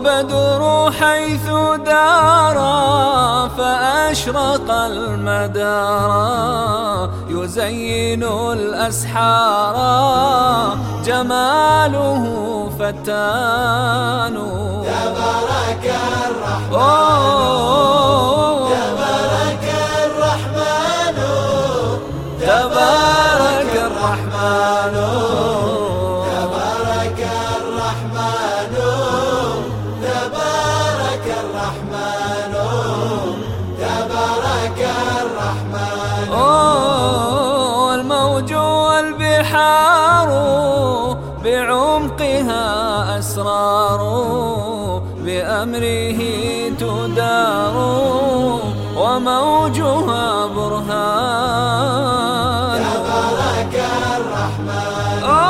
والبدر حيث دار فأشرق المدار. يزين الأسحار جماله فتان. تبارك الرحمن. تبارك الرحمن. أوه الموج والبحار بعمقها أسرار بأمره تدار وموجها برهان. تبارك الرحمن.